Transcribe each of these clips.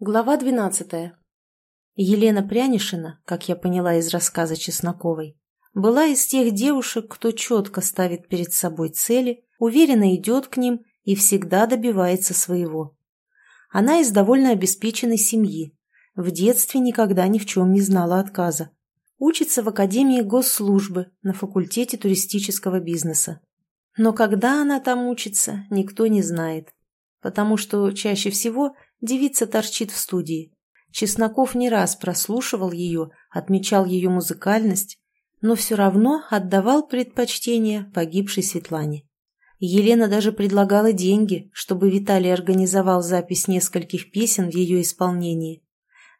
Глава двенадцатая. Елена Прянишина, как я поняла из рассказа Чесноковой, была из тех девушек, кто четко ставит перед собой цели, уверенно идет к ним и всегда добивается своего. Она из довольно обеспеченной семьи, в детстве никогда ни в чем не знала отказа. Учится в Академии госслужбы на факультете туристического бизнеса. Но когда она там учится, никто не знает, потому что чаще всего девица торчит в студии. Чесноков не раз прослушивал ее, отмечал ее музыкальность, но все равно отдавал предпочтение погибшей Светлане. Елена даже предлагала деньги, чтобы Виталий организовал запись нескольких песен в ее исполнении.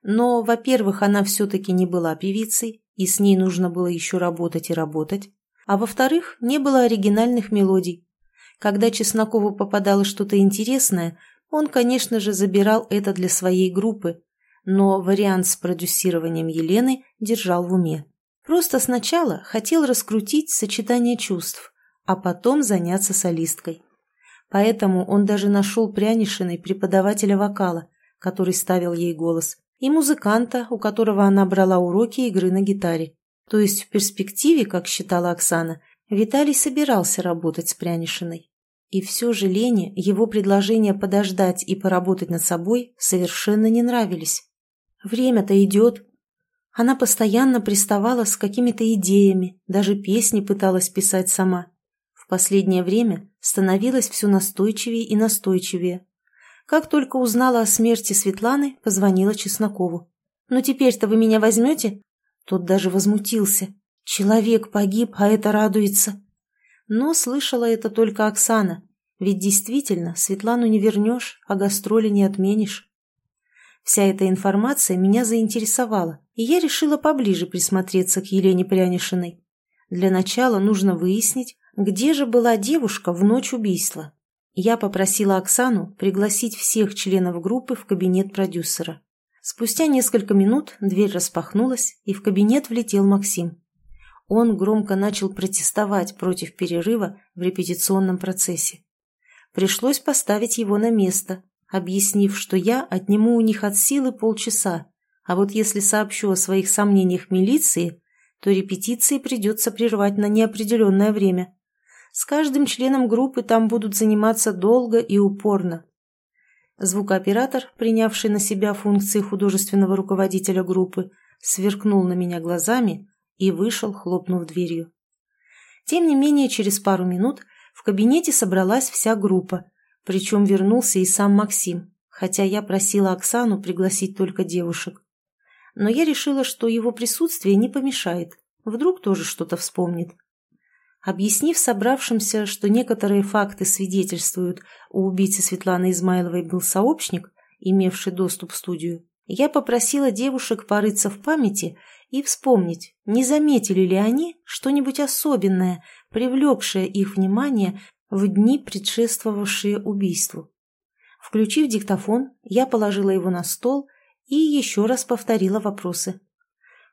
Но, во-первых, она все-таки не была певицей, и с ней нужно было еще работать и работать, а во-вторых, не было оригинальных мелодий. Когда Чеснокову попадало что-то интересное, он, конечно же, забирал это для своей группы, но вариант с продюсированием Елены держал в уме. Просто сначала хотел раскрутить сочетание чувств, а потом заняться солисткой. Поэтому он даже нашел Прянишиной преподавателя вокала, который ставил ей голос, и музыканта, у которого она брала уроки игры на гитаре. То есть в перспективе, как считала Оксана, Виталий собирался работать с Прянишиной. И все же Лене его предложения подождать и поработать над собой совершенно не нравились. Время-то идет. Она постоянно приставала с какими-то идеями, даже песни пыталась писать сама. В последнее время становилась все настойчивее и настойчивее. Как только узнала о смерти Светланы, позвонила Чеснокову. «Ну теперь-то вы меня возьмете?» Тот даже возмутился. «Человек погиб, а это радуется». Но слышала это только Оксана, ведь действительно Светлану не вернешь, а гастроли не отменишь. Вся эта информация меня заинтересовала, и я решила поближе присмотреться к Елене Прянишиной. Для начала нужно выяснить, где же была девушка в ночь убийства. Я попросила Оксану пригласить всех членов группы в кабинет продюсера. Спустя несколько минут дверь распахнулась, и в кабинет влетел Максим. Он громко начал протестовать против перерыва в репетиционном процессе. Пришлось поставить его на место, объяснив, что я отниму у них от силы полчаса, а вот если сообщу о своих сомнениях милиции, то репетиции придется прервать на неопределенное время. С каждым членом группы там будут заниматься долго и упорно. Звукооператор, принявший на себя функции художественного руководителя группы, сверкнул на меня глазами и вышел, хлопнув дверью. Тем не менее, через пару минут в кабинете собралась вся группа, причем вернулся и сам Максим, хотя я просила Оксану пригласить только девушек. Но я решила, что его присутствие не помешает, вдруг тоже что-то вспомнит. Объяснив собравшимся, что некоторые факты свидетельствуют, у убийцы Светланы Измайловой был сообщник, имевший доступ в студию, я попросила девушек порыться в памяти и вспомнить, не заметили ли они что-нибудь особенное, привлекшее их внимание в дни, предшествовавшие убийству. Включив диктофон, я положила его на стол и еще раз повторила вопросы.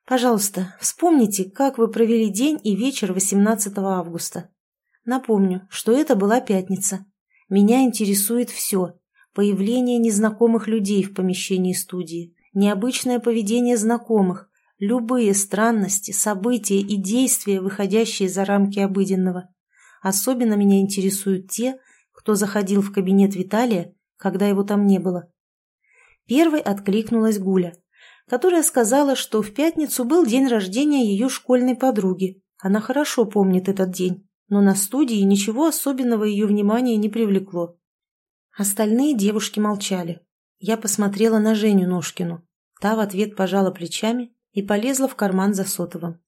Пожалуйста, вспомните, как вы провели день и вечер 18 августа. Напомню, что это была пятница. Меня интересует все. Появление незнакомых людей в помещении студии, необычное поведение знакомых, любые странности, события и действия, выходящие за рамки обыденного. Особенно меня интересуют те, кто заходил в кабинет Виталия, когда его там не было. Первой откликнулась Гуля которая сказала, что в пятницу был день рождения ее школьной подруги. Она хорошо помнит этот день, но на студии ничего особенного ее внимания не привлекло. Остальные девушки молчали. Я посмотрела на Женю Ножкину. Та в ответ пожала плечами и полезла в карман за сотовым.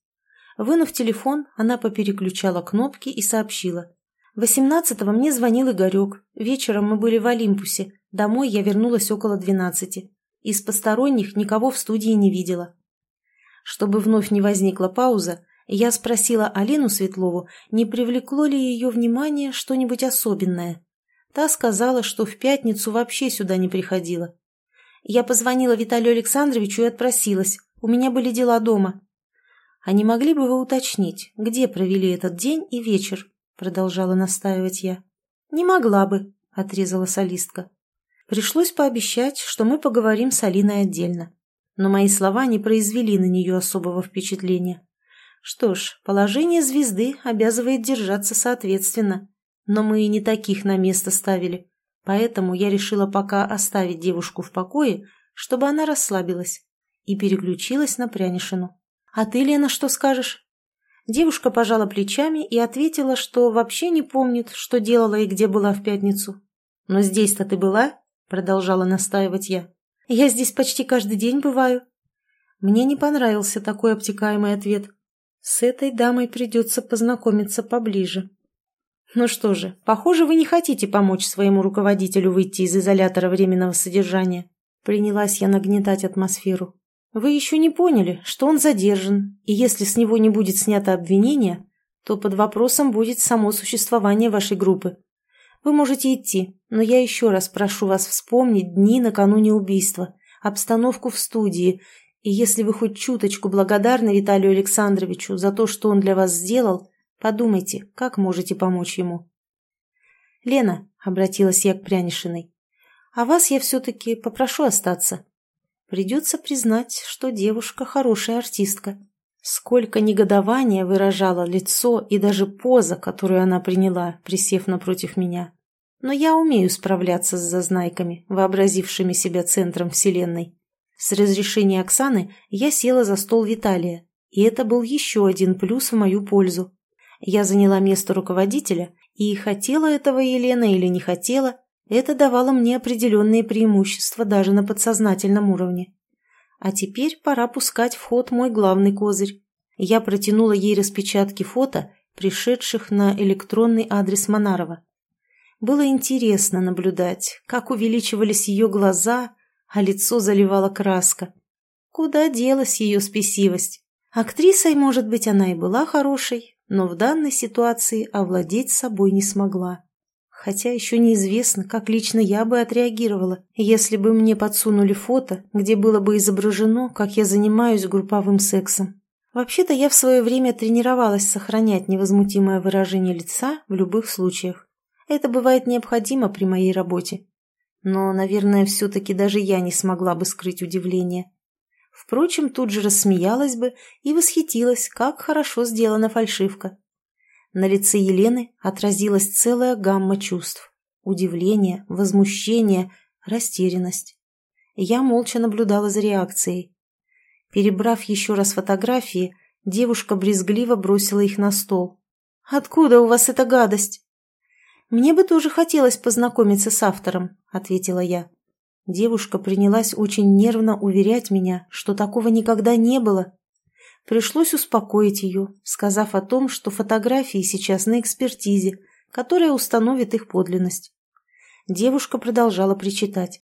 Вынув телефон, она попереключала кнопки и сообщила. «Восемнадцатого мне звонил Игорек. Вечером мы были в Олимпусе. Домой я вернулась около двенадцати. Из посторонних никого в студии не видела. Чтобы вновь не возникла пауза, я спросила Алину Светлову, не привлекло ли ее внимание что-нибудь особенное. Та сказала, что в пятницу вообще сюда не приходила. Я позвонила Виталию Александровичу и отпросилась. У меня были дела дома. «А не могли бы вы уточнить, где провели этот день и вечер?» Продолжала настаивать я. «Не могла бы», — отрезала солистка. Пришлось пообещать, что мы поговорим с Алиной отдельно. Но мои слова не произвели на нее особого впечатления. Что ж, положение звезды обязывает держаться соответственно. Но мы и не таких на место ставили. Поэтому я решила пока оставить девушку в покое, чтобы она расслабилась, и переключилась на Прянишину. «А ты, Лена, что скажешь?» Девушка пожала плечами и ответила, что вообще не помнит, что делала и где была в пятницу. «Но здесь-то ты была?» – продолжала настаивать я. «Я здесь почти каждый день бываю». Мне не понравился такой обтекаемый ответ. С этой дамой придется познакомиться поближе. «Ну что же, похоже, вы не хотите помочь своему руководителю выйти из изолятора временного содержания». Принялась я нагнетать атмосферу. Вы еще не поняли, что он задержан, и если с него не будет снято обвинение, то под вопросом будет само существование вашей группы. Вы можете идти, но я еще раз прошу вас вспомнить дни накануне убийства, обстановку в студии, и если вы хоть чуточку благодарны Виталию Александровичу за то, что он для вас сделал, подумайте, как можете помочь ему. «Лена», — обратилась я к Прянишиной, — «а вас я все-таки попрошу остаться. Придется признать, что девушка хорошая артистка. Сколько негодования выражало лицо и даже поза, которую она приняла, присев напротив меня. Но я умею справляться с зазнайками, вообразившими себя центром вселенной. С разрешения Оксаны я села за стол Виталия, и это был еще один плюс в мою пользу. Я заняла место руководителя, и хотела этого Елена или не хотела, это давало мне определенные преимущества даже на подсознательном уровне. А теперь пора пускать в ход мой главный козырь. Я протянула ей распечатки фото, пришедших на электронный адрес Монарова. Было интересно наблюдать, как увеличивались ее глаза, а лицо заливала краска. Куда делась ее спесивость? Актрисой, может быть, она и была хорошей, но в данной ситуации овладеть собой не смогла. Хотя еще неизвестно, как лично я бы отреагировала, если бы мне подсунули фото, где было бы изображено, как я занимаюсь групповым сексом. Вообще-то я в свое время тренировалась сохранять невозмутимое выражение лица в любых случаях. Это бывает необходимо при моей работе. Но, наверное, все-таки даже я не смогла бы скрыть удивление. Впрочем, тут же рассмеялась бы и восхитилась, как хорошо сделана фальшивка. На лице Елены отразилась целая гамма чувств. Удивление, возмущение, растерянность. Я молча наблюдала за реакцией. Перебрав еще раз фотографии, девушка брезгливо бросила их на стол. «Откуда у вас эта гадость?» «Мне бы тоже хотелось познакомиться с автором», — ответила я. Девушка принялась очень нервно уверять меня, что такого никогда не было, Пришлось успокоить ее, сказав о том, что фотографии сейчас на экспертизе, которая установит их подлинность. Девушка продолжала причитать.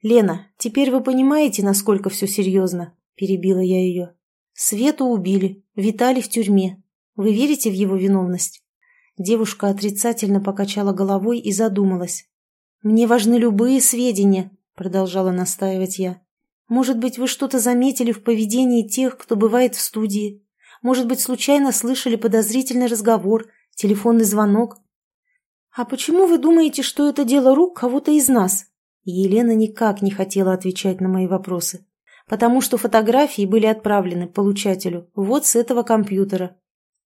«Лена, теперь вы понимаете, насколько все серьезно?» – перебила я ее. «Свету убили, Виталий в тюрьме. Вы верите в его виновность?» Девушка отрицательно покачала головой и задумалась. «Мне важны любые сведения», – продолжала настаивать я. Может быть, вы что-то заметили в поведении тех, кто бывает в студии? Может быть, случайно слышали подозрительный разговор, телефонный звонок? А почему вы думаете, что это дело рук кого-то из нас? Елена никак не хотела отвечать на мои вопросы, потому что фотографии были отправлены получателю вот с этого компьютера.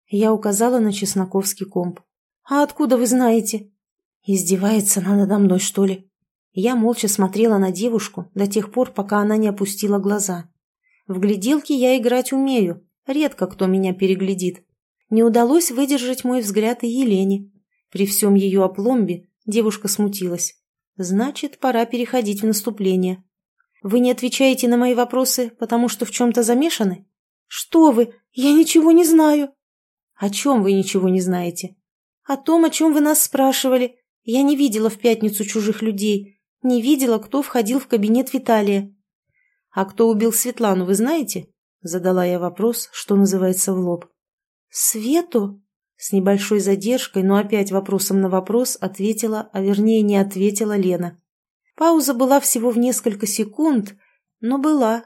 Я указала на чесноковский комп. «А откуда вы знаете?» «Издевается она надо мной, что ли?» Я молча смотрела на девушку до тех пор, пока она не опустила глаза. В гляделки я играть умею, редко кто меня переглядит. Не удалось выдержать мой взгляд и Елене. При всем ее опломбе девушка смутилась. Значит, пора переходить в наступление. Вы не отвечаете на мои вопросы, потому что в чем-то замешаны? Что вы? Я ничего не знаю. О чем вы ничего не знаете? О том, о чем вы нас спрашивали. Я не видела в пятницу чужих людей. Не видела, кто входил в кабинет Виталия. «А кто убил Светлану, вы знаете?» Задала я вопрос, что называется, в лоб. «Свету?» С небольшой задержкой, но опять вопросом на вопрос ответила, а вернее не ответила Лена. Пауза была всего в несколько секунд, но была.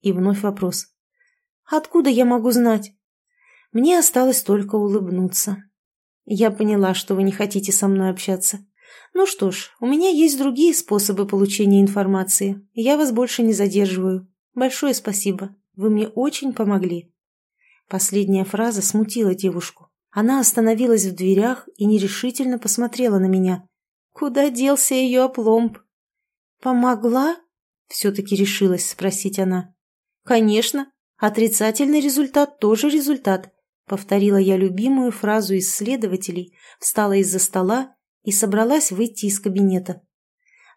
И вновь вопрос. «Откуда я могу знать?» Мне осталось только улыбнуться. «Я поняла, что вы не хотите со мной общаться. Ну что ж, у меня есть другие способы получения информации. Я вас больше не задерживаю. Большое спасибо. Вы мне очень помогли. Последняя фраза смутила девушку. Она остановилась в дверях и нерешительно посмотрела на меня. Куда делся ее опломб? «Помогла?» — все-таки решилась спросить она. «Конечно. Отрицательный результат тоже результат», — повторила я любимую фразу исследователей, встала из-за стола и собралась выйти из кабинета.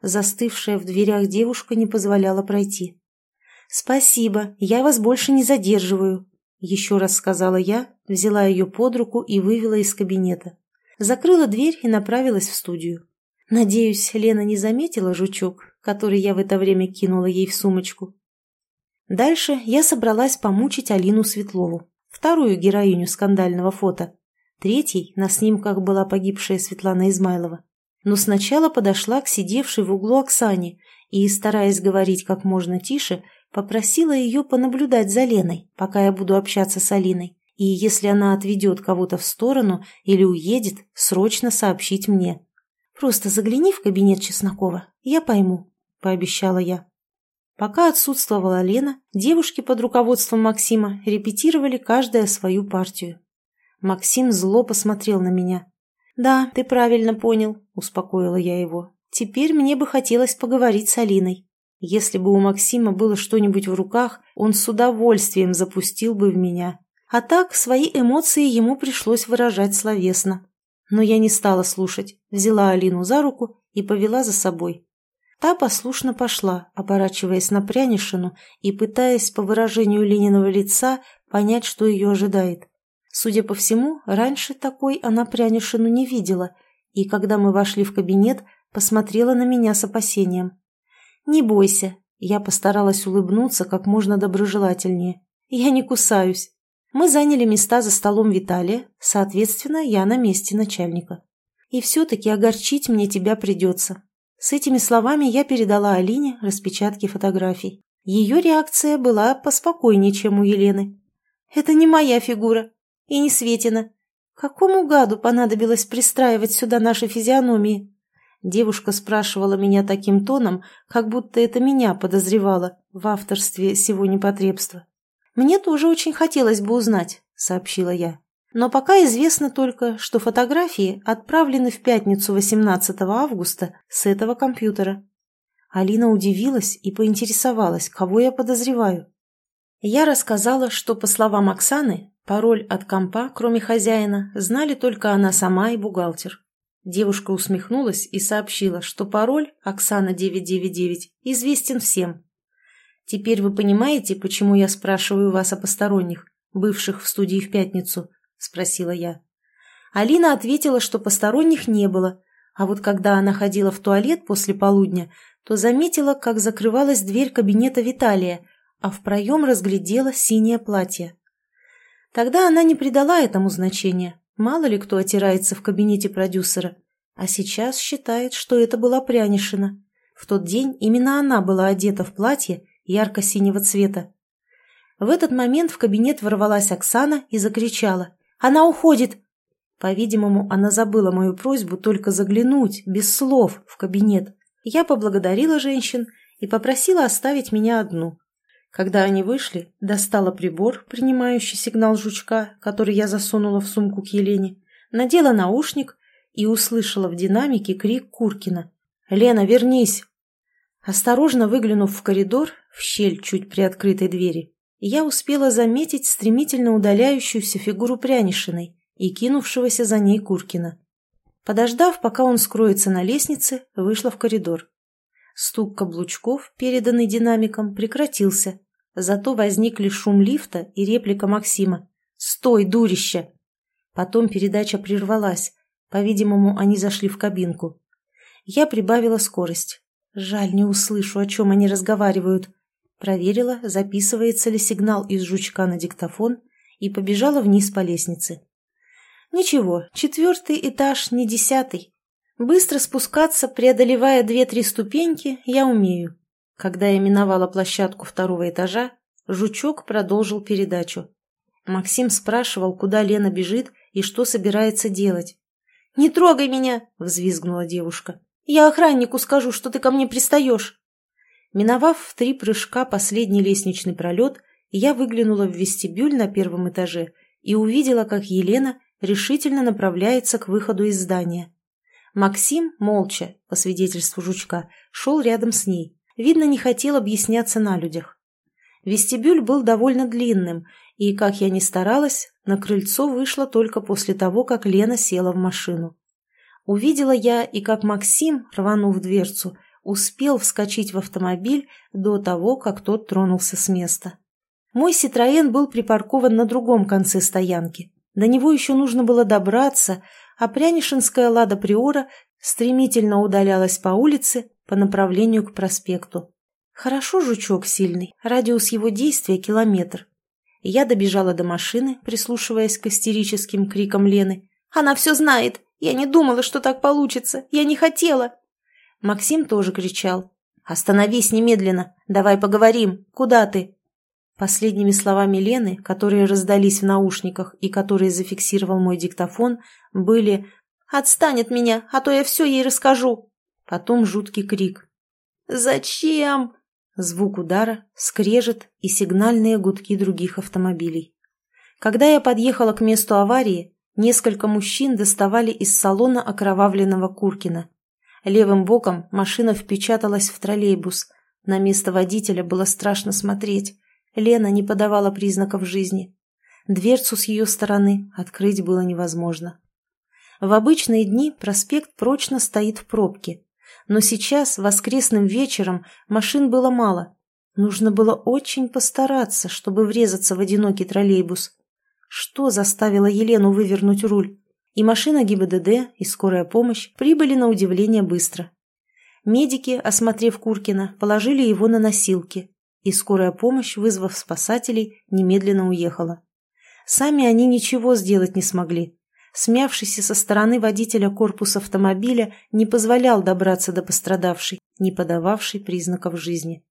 Застывшая в дверях девушка не позволяла пройти. «Спасибо, я вас больше не задерживаю», — еще раз сказала я, взяла ее под руку и вывела из кабинета. Закрыла дверь и направилась в студию. Надеюсь, Лена не заметила жучок, который я в это время кинула ей в сумочку. Дальше я собралась помучить Алину Светлову, вторую героиню скандального фото. Третьей на снимках была погибшая Светлана Измайлова. Но сначала подошла к сидевшей в углу Оксане и, стараясь говорить как можно тише, попросила ее понаблюдать за Леной, пока я буду общаться с Алиной. И если она отведет кого-то в сторону или уедет, срочно сообщить мне. Просто загляни в кабинет Чеснокова, я пойму, — пообещала я. Пока отсутствовала Лена, девушки под руководством Максима репетировали каждая свою партию. Максим зло посмотрел на меня. «Да, ты правильно понял», — успокоила я его. «Теперь мне бы хотелось поговорить с Алиной. Если бы у Максима было что-нибудь в руках, он с удовольствием запустил бы в меня. А так свои эмоции ему пришлось выражать словесно. Но я не стала слушать, взяла Алину за руку и повела за собой. Та послушно пошла, оборачиваясь на прянишину и пытаясь по выражению Лениного лица понять, что ее ожидает. Судя по всему, раньше такой она прянишину не видела, и когда мы вошли в кабинет, посмотрела на меня с опасением. «Не бойся», — я постаралась улыбнуться как можно доброжелательнее. «Я не кусаюсь». Мы заняли места за столом Виталия, соответственно, я на месте начальника. И все-таки огорчить мне тебя придется. С этими словами я передала Алине распечатки фотографий. Ее реакция была поспокойнее, чем у Елены. «Это не моя фигура. И не Светина. Какому гаду понадобилось пристраивать сюда наши физиономии?» Девушка спрашивала меня таким тоном, как будто это меня подозревала в авторстве сего непотребства. «Мне тоже очень хотелось бы узнать», — сообщила я. «Но пока известно только, что фотографии отправлены в пятницу 18 августа с этого компьютера». Алина удивилась и поинтересовалась, кого я подозреваю. Я рассказала, что, по словам Оксаны, пароль от компа, кроме хозяина, знали только она сама и бухгалтер. Девушка усмехнулась и сообщила, что пароль Оксана 999 известен всем, Теперь вы понимаете, почему я спрашиваю вас о посторонних, бывших в студии в пятницу?» – спросила я. Алина ответила, что посторонних не было, а вот когда она ходила в туалет после полудня, то заметила, как закрывалась дверь кабинета Виталия, а в проем разглядела синее платье. Тогда она не придала этому значения, мало ли кто отирается в кабинете продюсера, а сейчас считает, что это была Прянишина. В тот день именно она была одета в платье ярко-синего цвета. В этот момент в кабинет ворвалась Оксана и закричала. «Она уходит!» По-видимому, она забыла мою просьбу только заглянуть, без слов, в кабинет. Я поблагодарила женщин и попросила оставить меня одну. Когда они вышли, достала прибор, принимающий сигнал жучка, который я засунула в сумку к Елене, надела наушник и услышала в динамике крик Куркина. «Лена, вернись!» Осторожно выглянув в коридор, в щель чуть приоткрытой двери, я успела заметить стремительно удаляющуюся фигуру Прянишиной и кинувшегося за ней Куркина. Подождав, пока он скроется на лестнице, вышла в коридор. Стук каблучков, переданный динамиком, прекратился, зато возникли шум лифта и реплика Максима. «Стой, дурище!» Потом передача прервалась. По-видимому, они зашли в кабинку. Я прибавила скорость. Жаль, не услышу, о чем они разговаривают. Проверила, записывается ли сигнал из жучка на диктофон, и побежала вниз по лестнице. Ничего, четвертый этаж не десятый. Быстро спускаться, преодолевая две-три ступеньки, я умею. Когда я миновала площадку второго этажа, жучок продолжил передачу. Максим спрашивал, куда Лена бежит и что собирается делать. «Не трогай меня!» — взвизгнула девушка. «Я охраннику скажу, что ты ко мне пристаешь!» Миновав в три прыжка последний лестничный пролет, я выглянула в вестибюль на первом этаже и увидела, как Елена решительно направляется к выходу из здания. Максим, молча, по свидетельству Жучка, шел рядом с ней. Видно, не хотел объясняться на людях. Вестибюль был довольно длинным, и, как я ни старалась, на крыльцо вышла только после того, как Лена села в машину. Увидела я и как Максим, рванув дверцу, успел вскочить в автомобиль до того, как тот тронулся с места. Мой «Ситроен» был припаркован на другом конце стоянки. До него еще нужно было добраться, а прянишинская «Лада Приора» стремительно удалялась по улице по направлению к проспекту. Хорошо жучок сильный, радиус его действия – километр. Я добежала до машины, прислушиваясь к истерическим крикам Лены. «Она все знает! Я не думала, что так получится! Я не хотела!» Максим тоже кричал. «Остановись немедленно! Давай поговорим! Куда ты?» Последними словами Лены, которые раздались в наушниках и которые зафиксировал мой диктофон, были «Отстань от меня, а то я все ей расскажу!» Потом жуткий крик. «Зачем?» Звук удара, скрежет и сигнальные гудки других автомобилей. Когда я подъехала к месту аварии, несколько мужчин доставали из салона окровавленного Куркина. Левым боком машина впечаталась в троллейбус. На место водителя было страшно смотреть. Лена не подавала признаков жизни. Дверцу с ее стороны открыть было невозможно. В обычные дни проспект прочно стоит в пробке. Но сейчас, воскресным вечером, машин было мало. Нужно было очень постараться, чтобы врезаться в одинокий троллейбус. Что заставило Елену вывернуть руль? И машина ГИБДД, и скорая помощь прибыли на удивление быстро. Медики, осмотрев Куркина, положили его на носилки, и скорая помощь, вызвав спасателей, немедленно уехала. Сами они ничего сделать не смогли. Смявшийся со стороны водителя корпус автомобиля не позволял добраться до пострадавшей, не подававшей признаков жизни.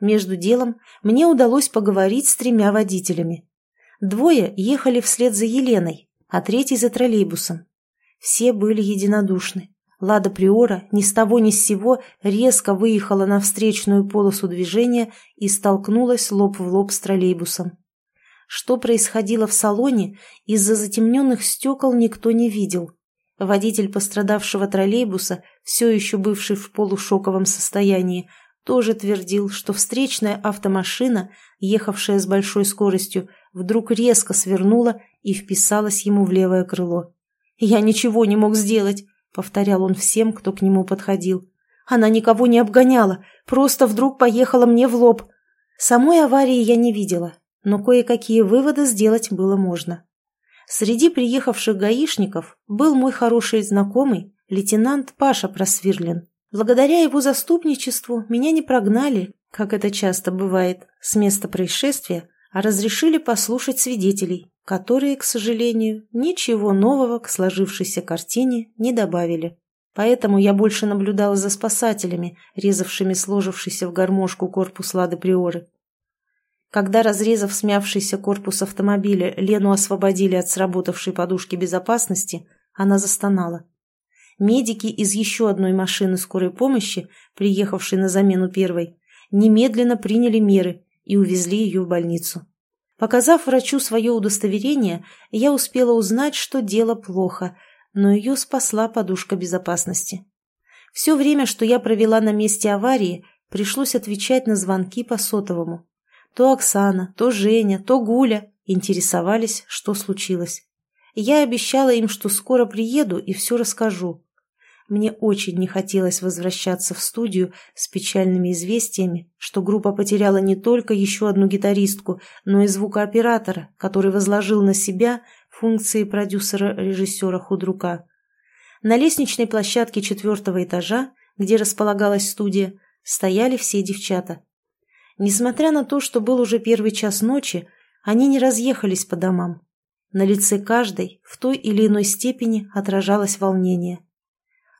Между делом мне удалось поговорить с тремя водителями. Двое ехали вслед за Еленой, а третий за троллейбусом. Все были единодушны. Лада Приора ни с того ни с сего резко выехала на встречную полосу движения и столкнулась лоб в лоб с троллейбусом. Что происходило в салоне, из-за затемненных стекол никто не видел. Водитель пострадавшего троллейбуса, все еще бывший в полушоковом состоянии, тоже твердил, что встречная автомашина, ехавшая с большой скоростью, вдруг резко свернула и вписалась ему в левое крыло. «Я ничего не мог сделать. — повторял он всем, кто к нему подходил. «Она никого не обгоняла, просто вдруг поехала мне в лоб. Самой аварии я не видела, но кое-какие выводы сделать было можно. Среди приехавших гаишников был мой хороший знакомый, лейтенант Паша Просвирлин. Благодаря его заступничеству меня не прогнали, как это часто бывает, с места происшествия, а разрешили послушать свидетелей, которые, к сожалению, ничего нового к сложившейся картине не добавили. Поэтому я больше наблюдала за спасателями, резавшими сложившийся в гармошку корпус Лады Приоры. Когда, разрезав смявшийся корпус автомобиля, Лену освободили от сработавшей подушки безопасности, она застонала. Медики из еще одной машины скорой помощи, приехавшей на замену первой, немедленно приняли меры и увезли ее в больницу. Показав врачу свое удостоверение, я успела узнать, что дело плохо, но ее спасла подушка безопасности. Все время, что я провела на месте аварии, пришлось отвечать на звонки по сотовому. То Оксана, то Женя, то Гуля интересовались, что случилось. Я обещала им, что скоро приеду и все расскажу. Мне очень не хотелось возвращаться в студию с печальными известиями, что группа потеряла не только еще одну гитаристку, но и звукооператора, который возложил на себя функции продюсера-режиссера Худрука. На лестничной площадке четвертого этажа, где располагалась студия, стояли все девчата. Несмотря на то, что был уже первый час ночи, они не разъехались по домам. На лице каждой в той или иной степени отражалось волнение.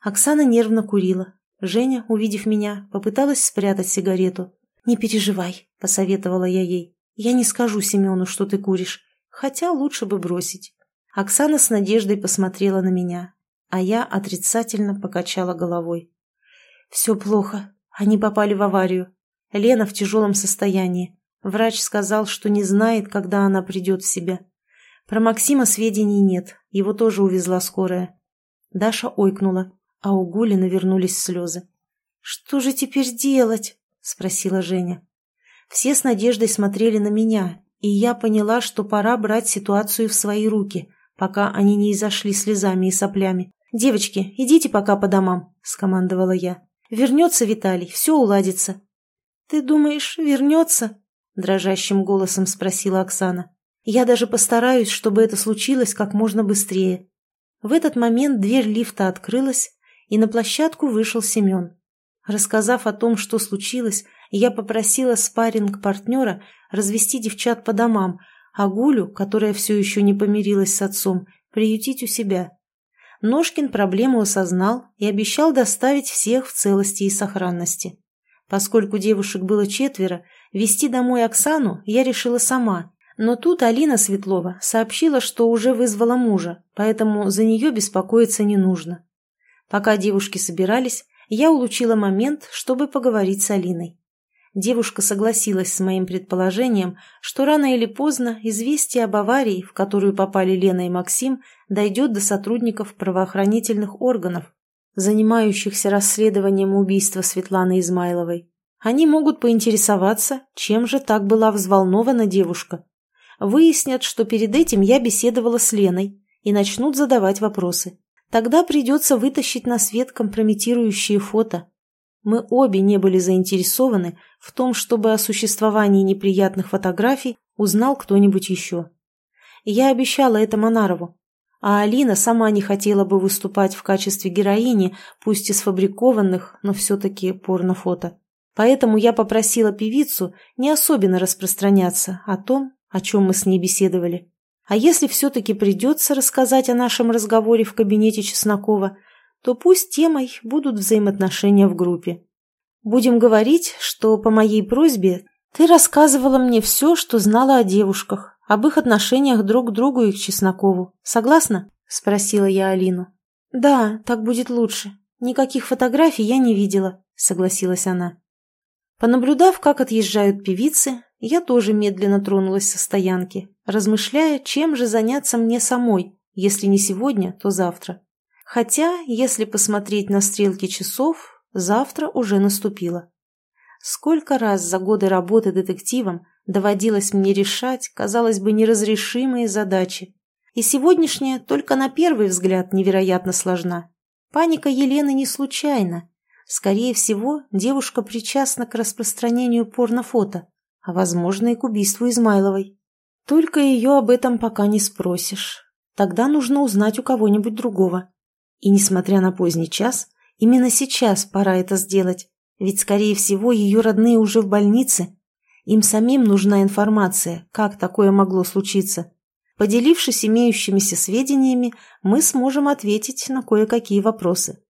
Оксана нервно курила. Женя, увидев меня, попыталась спрятать сигарету. «Не переживай», — посоветовала я ей. «Я не скажу Семену, что ты куришь, хотя лучше бы бросить». Оксана с надеждой посмотрела на меня. а я отрицательно покачала головой. «Все плохо. Они попали в аварию. Лена в тяжелом состоянии. Врач сказал, что не знает, когда она придет в себя. Про Максима сведений нет, его тоже увезла скорая». Даша ойкнула, а у Гули навернулись слезы. «Что же теперь делать?» – спросила Женя. Все с надеждой смотрели на меня, и я поняла, что пора брать ситуацию в свои руки, пока они не изошли слезами и соплями. «Девочки, идите пока по домам», – скомандовала я. «Вернется Виталий, все уладится». «Ты думаешь, вернется?» – дрожащим голосом спросила Оксана. «Я даже постараюсь, чтобы это случилось как можно быстрее». В этот момент дверь лифта открылась, и на площадку вышел Семен. Рассказав о том, что случилось, я попросила спарринг партнера развести девчат по домам, а Гулю, которая все еще не помирилась с отцом, приютить у себя. Ножкин проблему осознал и обещал доставить всех в целости и сохранности. Поскольку девушек было четверо, вести домой Оксану я решила сама, но тут Алина Светлова сообщила, что уже вызвала мужа, поэтому за нее беспокоиться не нужно. Пока девушки собирались, я улучила момент, чтобы поговорить с Алиной. Девушка согласилась с моим предположением, что рано или поздно известие об аварии, в которую попали Лена и Максим, дойдет до сотрудников правоохранительных органов, занимающихся расследованием убийства Светланы Измайловой. Они могут поинтересоваться, чем же так была взволнована девушка. Выяснят, что перед этим я беседовала с Леной, и начнут задавать вопросы. Тогда придется вытащить на свет компрометирующие фото. Мы обе не были заинтересованы в том, чтобы о существовании неприятных фотографий узнал кто-нибудь еще. Я обещала это Монарову. А Алина сама не хотела бы выступать в качестве героини, пусть и сфабрикованных, но все-таки порнофото. Поэтому я попросила певицу не особенно распространяться о том, о чем мы с ней беседовали. А если все-таки придется рассказать о нашем разговоре в кабинете Чеснокова, то пусть темой будут взаимоотношения в группе. Будем говорить, что по моей просьбе ты рассказывала мне все, что знала о девушках, об их отношениях друг к другу и к Чеснокову. Согласна? – спросила я Алину. Да, так будет лучше. Никаких фотографий я не видела, согласилась она. Понаблюдав, как отъезжают певицы, я тоже медленно тронулась со стоянки, размышляя, чем же заняться мне самой, если не сегодня, то завтра. Хотя, если посмотреть на стрелки часов, завтра уже наступило. Сколько раз за годы работы детективом доводилось мне решать, казалось бы, неразрешимые задачи. И сегодняшняя только на первый взгляд невероятно сложна. Паника Елены не случайна. Скорее всего, девушка причастна к распространению порнофото, а, возможно, и к убийству Измайловой. Только ее об этом пока не спросишь. Тогда нужно узнать у кого-нибудь другого. И, несмотря на поздний час, именно сейчас пора это сделать, ведь, скорее всего, ее родные уже в больнице. Им самим нужна информация, как такое могло случиться. Поделившись имеющимися сведениями, мы сможем ответить на кое-какие вопросы.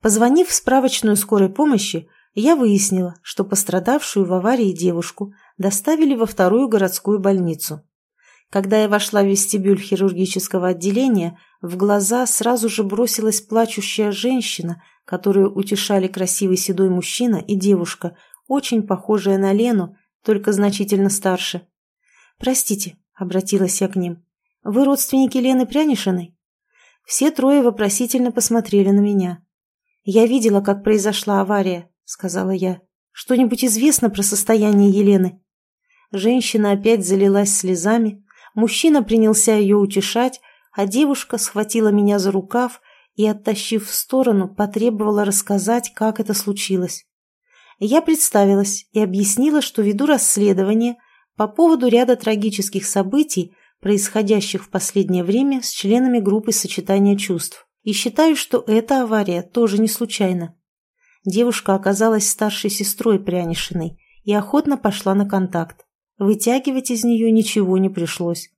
Позвонив в справочную скорой помощи, я выяснила, что пострадавшую в аварии девушку доставили во вторую городскую больницу. Когда я вошла в вестибюль хирургического отделения, в глаза сразу же бросилась плачущая женщина, которую утешали красивый седой мужчина и девушка, очень похожая на Лену, только значительно старше. «Простите», — обратилась я к ним, — «вы родственники Лены Прянишиной?» Все трое вопросительно посмотрели на меня. «Я видела, как произошла авария», — сказала я. «Что-нибудь известно про состояние Елены?» Женщина опять залилась слезами, Мужчина принялся ее утешать, а девушка схватила меня за рукав и, оттащив в сторону, потребовала рассказать, как это случилось. Я представилась и объяснила, что веду расследование по поводу ряда трагических событий, происходящих в последнее время с членами группы сочетания чувств, и считаю, что эта авария тоже не случайна. Девушка оказалась старшей сестрой Прянишиной и охотно пошла на контакт. Вытягивать из нее ничего не пришлось.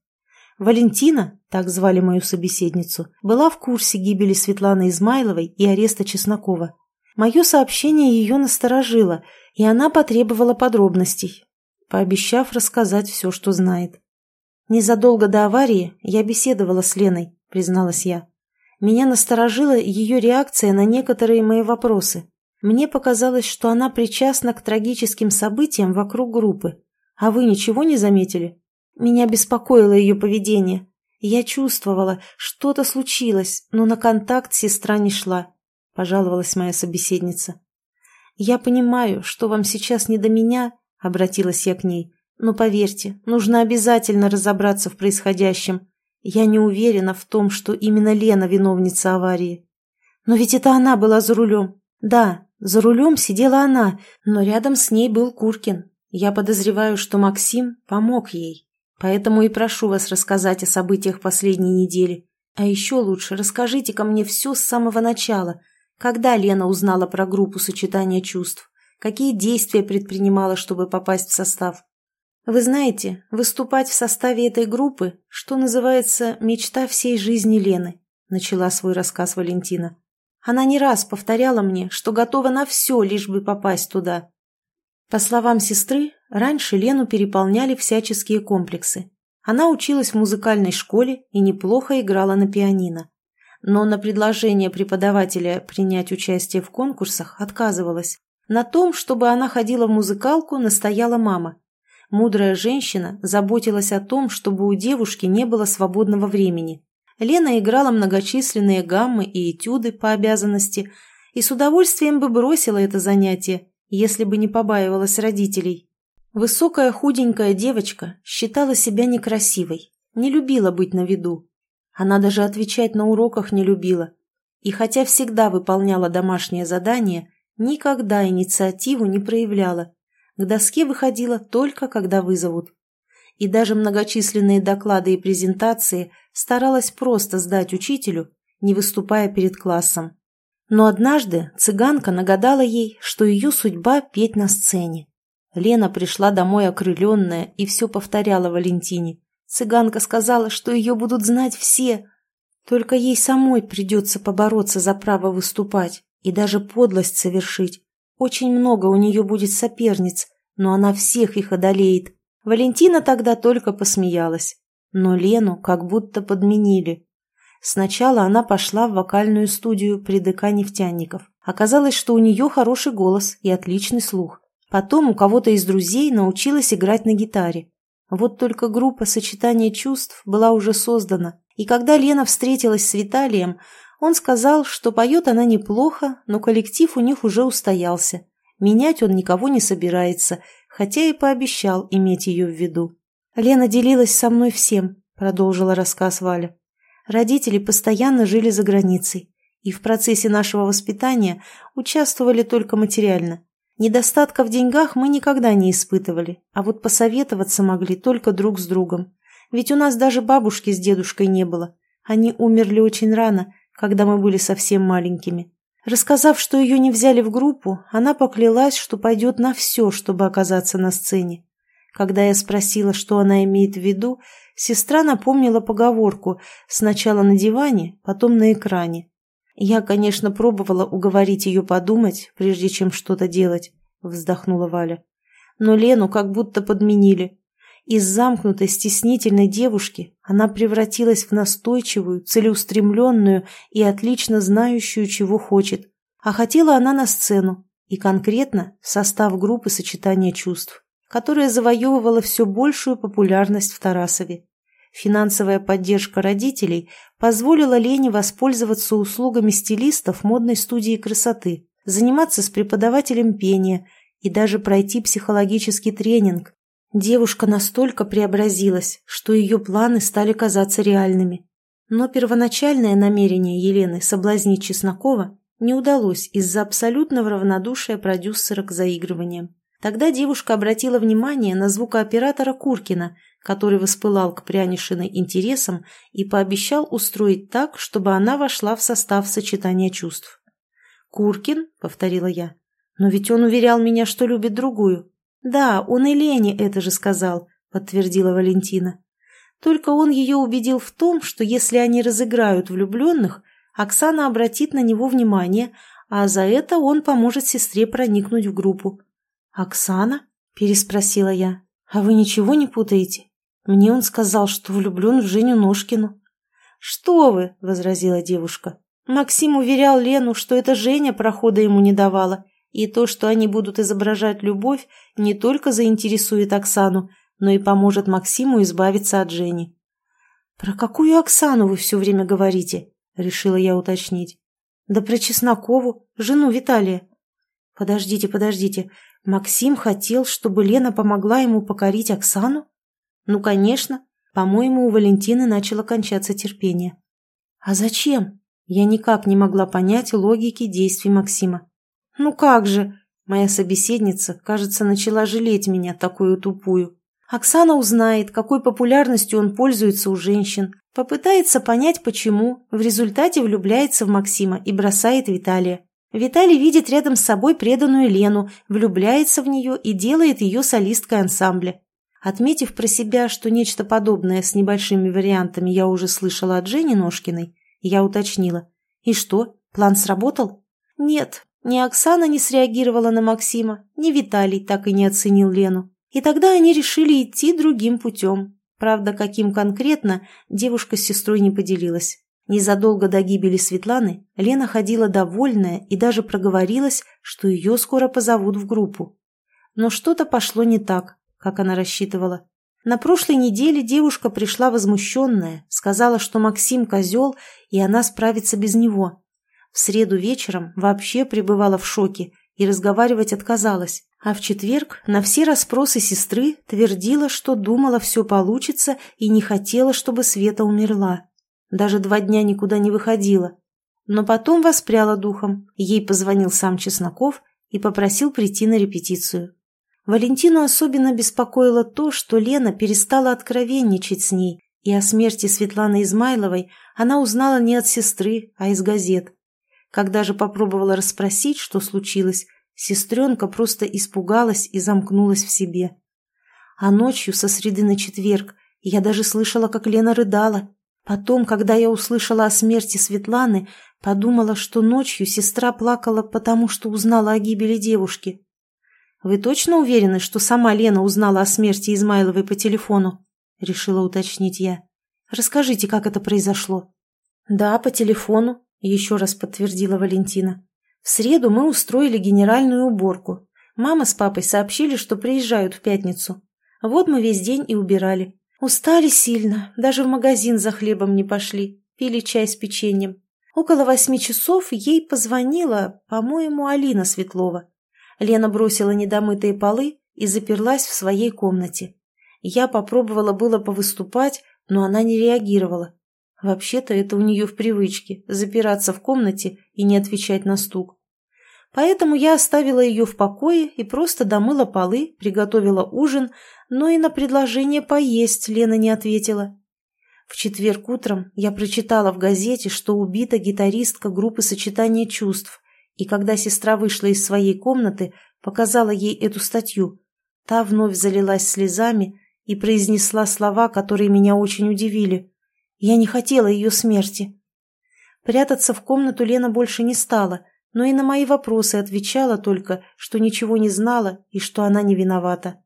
Валентина, так звали мою собеседницу, была в курсе гибели Светланы Измайловой и ареста Чеснокова. Мое сообщение ее насторожило, и она потребовала подробностей, пообещав рассказать все, что знает. «Незадолго до аварии я беседовала с Леной», — призналась я. Меня насторожила ее реакция на некоторые мои вопросы. Мне показалось, что она причастна к трагическим событиям вокруг группы. А вы ничего не заметили? Меня беспокоило ее поведение. Я чувствовала, что-то случилось, но на контакт сестра не шла, пожаловалась моя собеседница. Я понимаю, что вам сейчас не до меня, обратилась я к ней, но поверьте, нужно обязательно разобраться в происходящем. Я не уверена в том, что именно Лена виновница аварии. Но ведь это она была за рулем. Да, за рулем сидела она, но рядом с ней был Куркин. Я подозреваю, что Максим помог ей. Поэтому и прошу вас рассказать о событиях последней недели. А еще лучше расскажите ко мне все с самого начала. Когда Лена узнала про группу сочетания чувств? Какие действия предпринимала, чтобы попасть в состав? Вы знаете, выступать в составе этой группы, что называется, мечта всей жизни Лены, начала свой рассказ Валентина. Она не раз повторяла мне, что готова на все, лишь бы попасть туда. По словам сестры, раньше Лену переполняли всяческие комплексы. Она училась в музыкальной школе и неплохо играла на пианино. Но на предложение преподавателя принять участие в конкурсах отказывалась. На том, чтобы она ходила в музыкалку, настояла мама. Мудрая женщина заботилась о том, чтобы у девушки не было свободного времени. Лена играла многочисленные гаммы и этюды по обязанности и с удовольствием бы бросила это занятие, если бы не побаивалась родителей. Высокая худенькая девочка считала себя некрасивой, не любила быть на виду. Она даже отвечать на уроках не любила. И хотя всегда выполняла домашнее задание, никогда инициативу не проявляла. К доске выходила только, когда вызовут. И даже многочисленные доклады и презентации старалась просто сдать учителю, не выступая перед классом. Но однажды цыганка нагадала ей, что ее судьба – петь на сцене. Лена пришла домой окрыленная и все повторяла Валентине. Цыганка сказала, что ее будут знать все. Только ей самой придется побороться за право выступать и даже подлость совершить. Очень много у нее будет соперниц, но она всех их одолеет. Валентина тогда только посмеялась. Но Лену как будто подменили. Сначала она пошла в вокальную студию при ДК нефтяников. Оказалось, что у нее хороший голос и отличный слух. Потом у кого-то из друзей научилась играть на гитаре. Вот только группа сочетания чувств была уже создана. И когда Лена встретилась с Виталием, он сказал, что поет она неплохо, но коллектив у них уже устоялся. Менять он никого не собирается, хотя и пообещал иметь ее в виду. «Лена делилась со мной всем», — продолжила рассказ Валя. «Родители постоянно жили за границей, и в процессе нашего воспитания участвовали только материально. Недостатка в деньгах мы никогда не испытывали, а вот посоветоваться могли только друг с другом. Ведь у нас даже бабушки с дедушкой не было. Они умерли очень рано, когда мы были совсем маленькими. Рассказав, что ее не взяли в группу, она поклялась, что пойдет на все, чтобы оказаться на сцене. Когда я спросила, что она имеет в виду, сестра напомнила поговорку «сначала на диване, потом на экране». Я, конечно, пробовала уговорить ее подумать, прежде чем что-то делать, вздохнула Валя. Но Лену как будто подменили. Из замкнутой, стеснительной девушки она превратилась в настойчивую, целеустремленную и отлично знающую, чего хочет. А хотела она на сцену, и конкретно в состав группы сочетания чувств, которая завоевывала все большую популярность в Тарасове. Финансовая поддержка родителей позволила Лене воспользоваться услугами стилистов модной студии красоты, заниматься с преподавателем пения и даже пройти психологический тренинг, Девушка настолько преобразилась, что ее планы стали казаться реальными. Но первоначальное намерение Елены соблазнить Чеснокова не удалось из-за абсолютного равнодушия продюсера к заигрываниям. Тогда девушка обратила внимание на звукооператора Куркина, который воспылал к Прянишиной интересом и пообещал устроить так, чтобы она вошла в состав сочетания чувств. «Куркин?» — повторила я. «Но ведь он уверял меня, что любит другую». «Да, он и Лене это же сказал», — подтвердила Валентина. «Только он ее убедил в том, что если они разыграют влюбленных, Оксана обратит на него внимание, а за это он поможет сестре проникнуть в группу». «Оксана?» — переспросила я. «А вы ничего не путаете? Мне он сказал, что влюблен в Женю Ножкину». «Что вы!» – возразила девушка. Максим уверял Лену, что это Женя прохода ему не давала, и то, что они будут изображать любовь, не только заинтересует Оксану, но и поможет Максиму избавиться от Жени. «Про какую Оксану вы все время говорите?» – решила я уточнить. «Да про Чеснокову, жену Виталия». «Подождите, подождите, Максим хотел, чтобы Лена помогла ему покорить Оксану?» «Ну, конечно. По-моему, у Валентины начало кончаться терпение». «А зачем?» Я никак не могла понять логики действий Максима. «Ну как же?» Моя собеседница, кажется, начала жалеть меня, такую тупую. Оксана узнает, какой популярностью он пользуется у женщин, попытается понять, почему, в результате влюбляется в Максима и бросает Виталия. Виталий видит рядом с собой преданную Лену, влюбляется в нее и делает ее солисткой ансамбля. Отметив про себя, что нечто подобное с небольшими вариантами я уже слышала от Жени Ножкиной, я уточнила. «И что, план сработал?» «Нет, ни Оксана не среагировала на Максима, ни Виталий так и не оценил Лену. И тогда они решили идти другим путем. Правда, каким конкретно, девушка с сестрой не поделилась. Незадолго до гибели Светланы Лена ходила довольная и даже проговорилась, что ее скоро позовут в группу. Но что-то пошло не так, как она рассчитывала. На прошлой неделе девушка пришла возмущенная, сказала, что Максим козел, и она справится без него. В среду вечером вообще пребывала в шоке и разговаривать отказалась. А в четверг на все расспросы сестры твердила, что думала все получится и не хотела, чтобы Света умерла. Даже два дня никуда не выходила. Но потом воспряла духом. Ей позвонил сам Чесноков и попросил прийти на репетицию. Валентину особенно беспокоило то, что Лена перестала откровенничать с ней, и о смерти Светланы Измайловой она узнала не от сестры, а из газет. Когда же попробовала расспросить, что случилось, Сестренка просто испугалась и замкнулась в себе. А ночью со среды на четверг я даже слышала, как Лена рыдала. Потом, когда я услышала о смерти Светланы, подумала, что ночью сестра плакала, потому что узнала о гибели девушки. «Вы точно уверены, что сама Лена узнала о смерти Измайловой по телефону?» — решила уточнить я. «Расскажите, как это произошло». «Да, по телефону», — еще раз подтвердила Валентина. В среду мы устроили генеральную уборку. Мама с папой сообщили, что приезжают в пятницу. Вот мы весь день и убирали. Устали сильно, даже в магазин за хлебом не пошли, пили чай с печеньем. Около восьми часов ей позвонила, по-моему, Алина Светлова. Лена бросила недомытые полы и заперлась в своей комнате. Я попробовала было повыступать, но она не реагировала. Вообще-то это у нее в привычке – запираться в комнате и не отвечать на стук. Поэтому я оставила ее в покое и просто домыла полы, приготовила ужин, но и на предложение поесть Лена не ответила. В четверг утром я прочитала в газете, что убита гитаристка группы «Сочетание чувств», и когда сестра вышла из своей комнаты, показала ей эту статью. Та вновь залилась слезами и произнесла слова, которые меня очень удивили. Я не хотела ее смерти. Прятаться в комнату Лена больше не стала, но и на мои вопросы отвечала только, что ничего не знала и что она не виновата.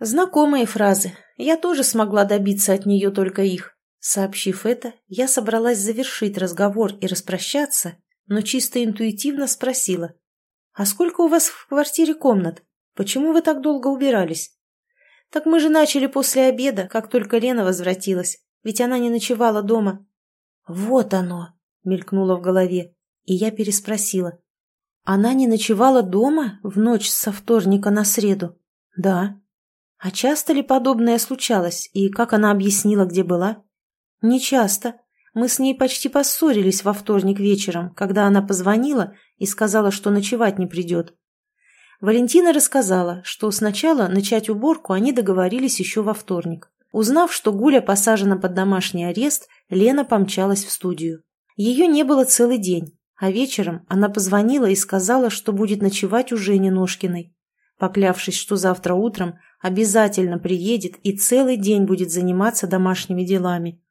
Знакомые фразы. Я тоже смогла добиться от нее только их. Сообщив это, я собралась завершить разговор и распрощаться, но чисто интуитивно спросила. «А сколько у вас в квартире комнат? Почему вы так долго убирались?» «Так мы же начали после обеда, как только Лена возвратилась ведь она не ночевала дома. «Вот оно!» — мелькнуло в голове, и я переспросила. «Она не ночевала дома в ночь со вторника на среду?» «Да». «А часто ли подобное случалось, и как она объяснила, где была?» «Не часто. Мы с ней почти поссорились во вторник вечером, когда она позвонила и сказала, что ночевать не придет. Валентина рассказала, что сначала начать уборку они договорились еще во вторник. Узнав, что Гуля посажена под домашний арест, Лена помчалась в студию. Ее не было целый день, а вечером она позвонила и сказала, что будет ночевать у Жени Ножкиной, поклявшись, что завтра утром обязательно приедет и целый день будет заниматься домашними делами.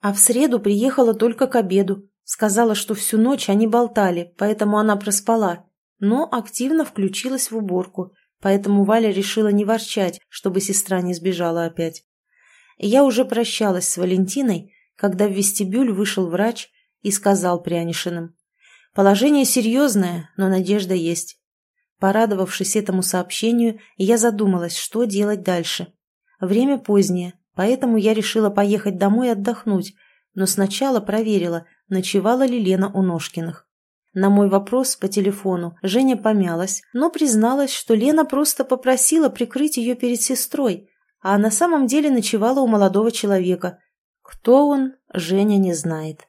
А в среду приехала только к обеду, сказала, что всю ночь они болтали, поэтому она проспала, но активно включилась в уборку, поэтому Валя решила не ворчать, чтобы сестра не сбежала опять. Я уже прощалась с Валентиной, когда в вестибюль вышел врач и сказал Прянишиным. «Положение серьезное, но надежда есть». Порадовавшись этому сообщению, я задумалась, что делать дальше. Время позднее, поэтому я решила поехать домой отдохнуть, но сначала проверила, ночевала ли Лена у Ножкиных. На мой вопрос по телефону Женя помялась, но призналась, что Лена просто попросила прикрыть ее перед сестрой, а на самом деле ночевала у молодого человека. Кто он, Женя не знает.